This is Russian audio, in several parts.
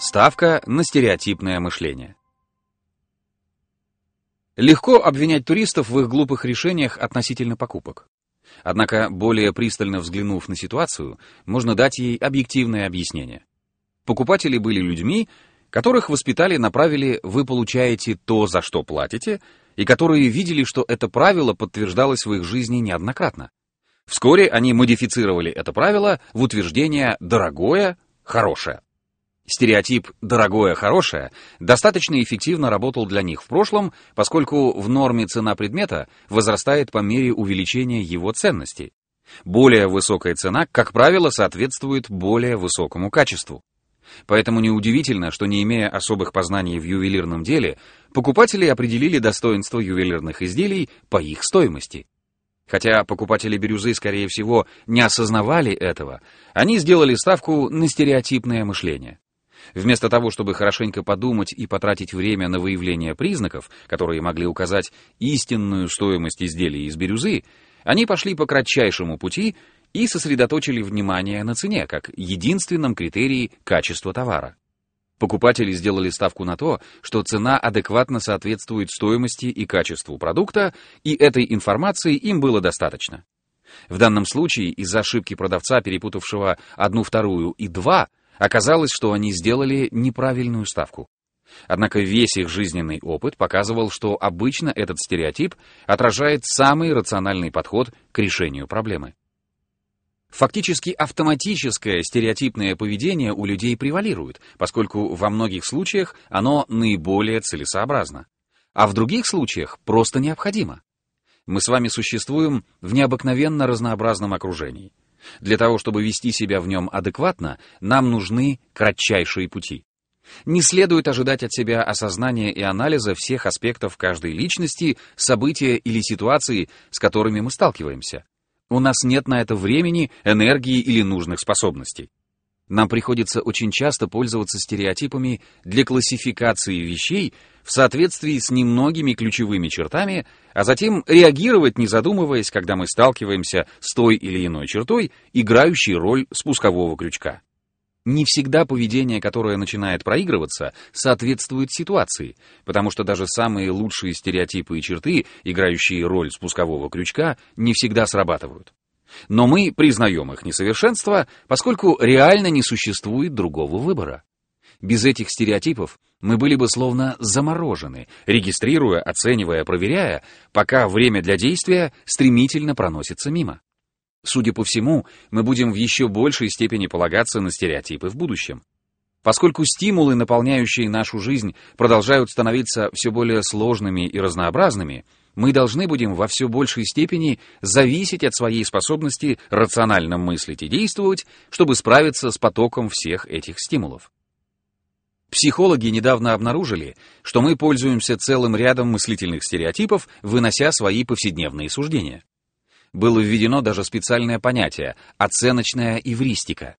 Ставка на стереотипное мышление. Легко обвинять туристов в их глупых решениях относительно покупок. Однако, более пристально взглянув на ситуацию, можно дать ей объективное объяснение. Покупатели были людьми, которых воспитали направили «вы получаете то, за что платите», и которые видели, что это правило подтверждалось в их жизни неоднократно. Вскоре они модифицировали это правило в утверждение «дорогое, хорошее». Стереотип «дорогое, хорошее» достаточно эффективно работал для них в прошлом, поскольку в норме цена предмета возрастает по мере увеличения его ценности. Более высокая цена, как правило, соответствует более высокому качеству. Поэтому неудивительно, что не имея особых познаний в ювелирном деле, покупатели определили достоинство ювелирных изделий по их стоимости. Хотя покупатели бирюзы, скорее всего, не осознавали этого, они сделали ставку на стереотипное мышление. Вместо того, чтобы хорошенько подумать и потратить время на выявление признаков, которые могли указать истинную стоимость изделий из бирюзы, они пошли по кратчайшему пути и сосредоточили внимание на цене как единственном критерии качества товара. Покупатели сделали ставку на то, что цена адекватно соответствует стоимости и качеству продукта, и этой информации им было достаточно. В данном случае из-за ошибки продавца, перепутавшего одну вторую и два, Оказалось, что они сделали неправильную ставку. Однако весь их жизненный опыт показывал, что обычно этот стереотип отражает самый рациональный подход к решению проблемы. Фактически автоматическое стереотипное поведение у людей превалирует, поскольку во многих случаях оно наиболее целесообразно, а в других случаях просто необходимо. Мы с вами существуем в необыкновенно разнообразном окружении. Для того, чтобы вести себя в нем адекватно, нам нужны кратчайшие пути. Не следует ожидать от себя осознания и анализа всех аспектов каждой личности, события или ситуации, с которыми мы сталкиваемся. У нас нет на это времени, энергии или нужных способностей. Нам приходится очень часто пользоваться стереотипами для классификации вещей в соответствии с немногими ключевыми чертами, а затем реагировать, не задумываясь, когда мы сталкиваемся с той или иной чертой, играющей роль спускового крючка. Не всегда поведение, которое начинает проигрываться, соответствует ситуации, потому что даже самые лучшие стереотипы и черты, играющие роль спускового крючка, не всегда срабатывают. Но мы признаем их несовершенство, поскольку реально не существует другого выбора. Без этих стереотипов мы были бы словно заморожены, регистрируя, оценивая, проверяя, пока время для действия стремительно проносится мимо. Судя по всему, мы будем в еще большей степени полагаться на стереотипы в будущем. Поскольку стимулы, наполняющие нашу жизнь, продолжают становиться все более сложными и разнообразными, мы должны будем во все большей степени зависеть от своей способности рационально мыслить и действовать, чтобы справиться с потоком всех этих стимулов. Психологи недавно обнаружили, что мы пользуемся целым рядом мыслительных стереотипов, вынося свои повседневные суждения. Было введено даже специальное понятие «оценочная эвристика»,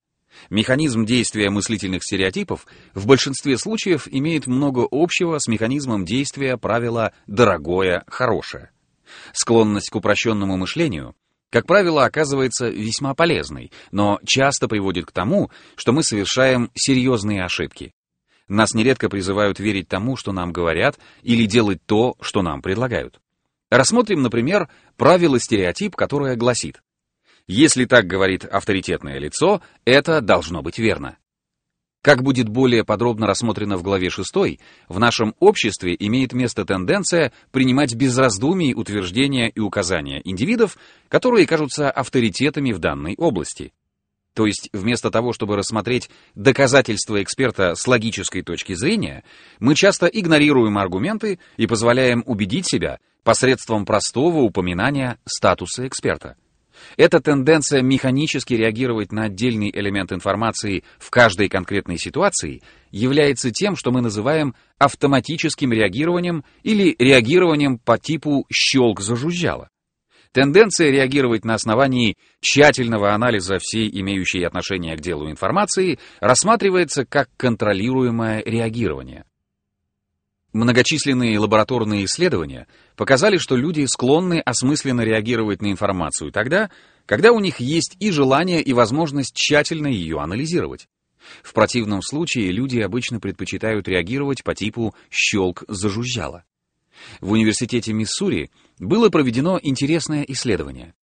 Механизм действия мыслительных стереотипов в большинстве случаев имеет много общего с механизмом действия правила «дорогое, хорошее». Склонность к упрощенному мышлению, как правило, оказывается весьма полезной, но часто приводит к тому, что мы совершаем серьезные ошибки. Нас нередко призывают верить тому, что нам говорят, или делать то, что нам предлагают. Рассмотрим, например, правило-стереотип, которое гласит если так говорит авторитетное лицо, это должно быть верно. Как будет более подробно рассмотрено в главе 6, в нашем обществе имеет место тенденция принимать без раздумий утверждения и указания индивидов, которые кажутся авторитетами в данной области. То есть вместо того, чтобы рассмотреть доказательства эксперта с логической точки зрения, мы часто игнорируем аргументы и позволяем убедить себя посредством простого упоминания статуса эксперта. Эта тенденция механически реагировать на отдельный элемент информации в каждой конкретной ситуации является тем, что мы называем автоматическим реагированием или реагированием по типу «щелк зажужжало». Тенденция реагировать на основании тщательного анализа всей имеющей отношение к делу информации рассматривается как контролируемое реагирование. Многочисленные лабораторные исследования показали, что люди склонны осмысленно реагировать на информацию тогда, когда у них есть и желание, и возможность тщательно ее анализировать. В противном случае люди обычно предпочитают реагировать по типу «щелк зажужжало». В университете Миссури было проведено интересное исследование.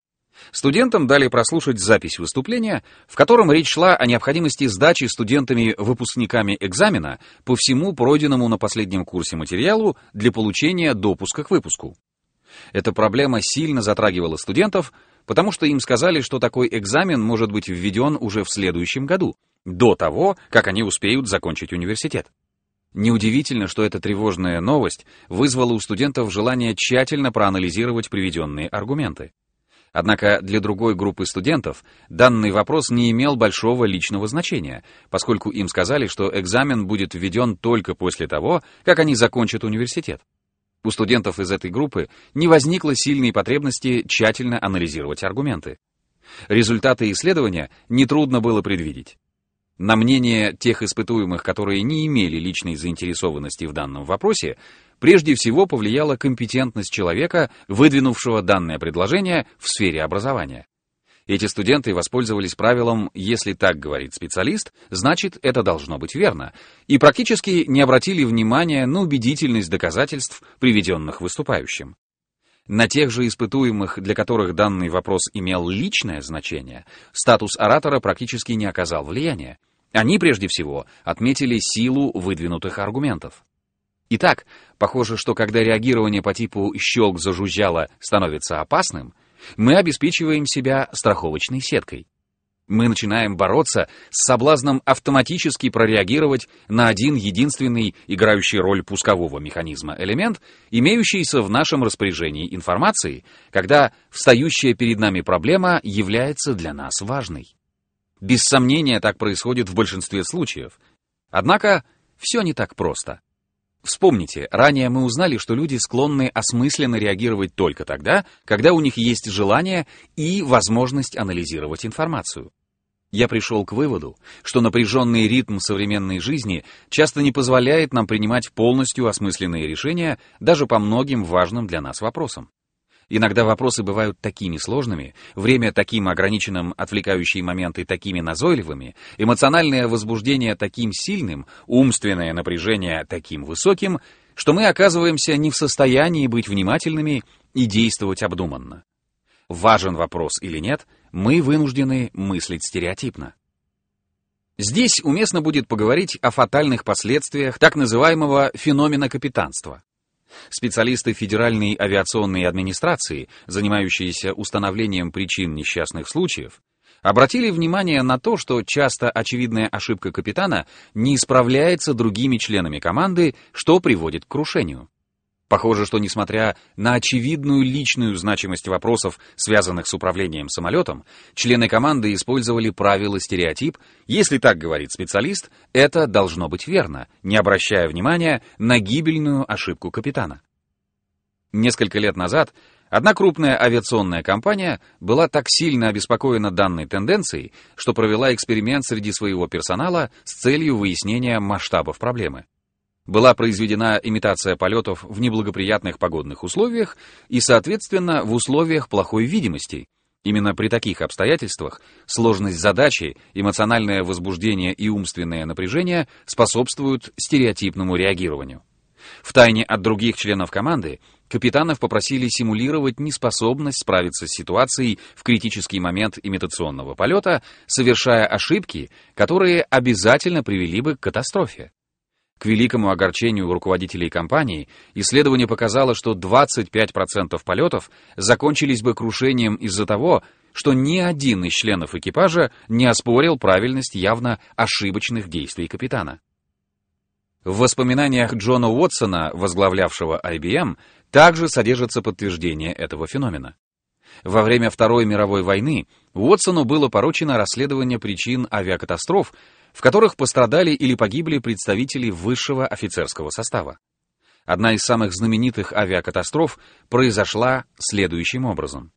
Студентам дали прослушать запись выступления, в котором речь шла о необходимости сдачи студентами-выпускниками экзамена по всему пройденному на последнем курсе материалу для получения допуска к выпуску. Эта проблема сильно затрагивала студентов, потому что им сказали, что такой экзамен может быть введен уже в следующем году, до того, как они успеют закончить университет. Неудивительно, что эта тревожная новость вызвала у студентов желание тщательно проанализировать приведенные аргументы. Однако для другой группы студентов данный вопрос не имел большого личного значения, поскольку им сказали, что экзамен будет введен только после того, как они закончат университет. У студентов из этой группы не возникло сильной потребности тщательно анализировать аргументы. Результаты исследования нетрудно было предвидеть. На мнение тех испытуемых, которые не имели личной заинтересованности в данном вопросе, прежде всего повлияла компетентность человека, выдвинувшего данное предложение в сфере образования. Эти студенты воспользовались правилом «если так говорит специалист, значит это должно быть верно», и практически не обратили внимания на убедительность доказательств, приведенных выступающим. На тех же испытуемых, для которых данный вопрос имел личное значение, статус оратора практически не оказал влияния. Они, прежде всего, отметили силу выдвинутых аргументов. Итак, похоже, что когда реагирование по типу «щелк зажужжало» становится опасным, мы обеспечиваем себя страховочной сеткой. Мы начинаем бороться с соблазном автоматически прореагировать на один единственный играющий роль пускового механизма элемент, имеющийся в нашем распоряжении информации, когда встающая перед нами проблема является для нас важной. Без сомнения, так происходит в большинстве случаев. Однако, все не так просто. Вспомните, ранее мы узнали, что люди склонны осмысленно реагировать только тогда, когда у них есть желание и возможность анализировать информацию. Я пришел к выводу, что напряженный ритм современной жизни часто не позволяет нам принимать полностью осмысленные решения даже по многим важным для нас вопросам. Иногда вопросы бывают такими сложными, время таким ограниченным, отвлекающие моменты такими назойливыми, эмоциональное возбуждение таким сильным, умственное напряжение таким высоким, что мы оказываемся не в состоянии быть внимательными и действовать обдуманно. Важен вопрос или нет, мы вынуждены мыслить стереотипно. Здесь уместно будет поговорить о фатальных последствиях так называемого феномена капитанства. Специалисты Федеральной авиационной администрации, занимающиеся установлением причин несчастных случаев, обратили внимание на то, что часто очевидная ошибка капитана не исправляется другими членами команды, что приводит к крушению. Похоже, что несмотря на очевидную личную значимость вопросов, связанных с управлением самолетом, члены команды использовали правило стереотип «если так говорит специалист, это должно быть верно», не обращая внимания на гибельную ошибку капитана. Несколько лет назад одна крупная авиационная компания была так сильно обеспокоена данной тенденцией, что провела эксперимент среди своего персонала с целью выяснения масштабов проблемы была произведена имитация полетов в неблагоприятных погодных условиях и, соответственно, в условиях плохой видимости. Именно при таких обстоятельствах сложность задачи, эмоциональное возбуждение и умственное напряжение способствуют стереотипному реагированию. Втайне от других членов команды капитанов попросили симулировать неспособность справиться с ситуацией в критический момент имитационного полета, совершая ошибки, которые обязательно привели бы к катастрофе. К великому огорчению руководителей компании, исследование показало, что 25% полетов закончились бы крушением из-за того, что ни один из членов экипажа не оспорил правильность явно ошибочных действий капитана. В воспоминаниях Джона Уотсона, возглавлявшего IBM, также содержится подтверждение этого феномена. Во время Второй мировой войны Уотсону было поручено расследование причин авиакатастроф, в которых пострадали или погибли представители высшего офицерского состава. Одна из самых знаменитых авиакатастроф произошла следующим образом.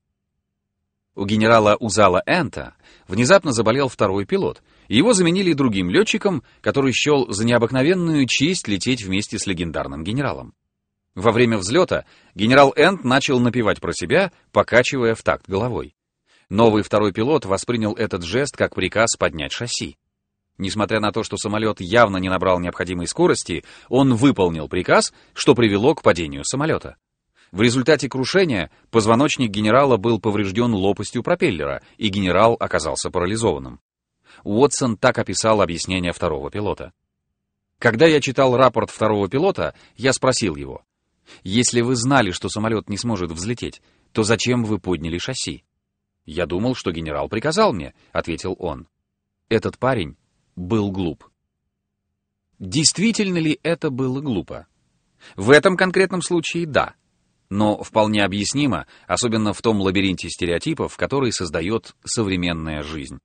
У генерала Узала Энта внезапно заболел второй пилот, и его заменили другим летчиком, который счел за необыкновенную честь лететь вместе с легендарным генералом. Во время взлета генерал Энт начал напевать про себя, покачивая в такт головой. Новый второй пилот воспринял этот жест как приказ поднять шасси. Несмотря на то, что самолет явно не набрал необходимой скорости, он выполнил приказ, что привело к падению самолета. В результате крушения позвоночник генерала был поврежден лопастью пропеллера, и генерал оказался парализованным. Уотсон так описал объяснение второго пилота. Когда я читал рапорт второго пилота, я спросил его, «Если вы знали, что самолет не сможет взлететь, то зачем вы подняли шасси?» «Я думал, что генерал приказал мне», — ответил он. Этот парень был глуп. Действительно ли это было глупо? В этом конкретном случае да. Но вполне объяснимо, особенно в том лабиринте стереотипов, который создает современная жизнь.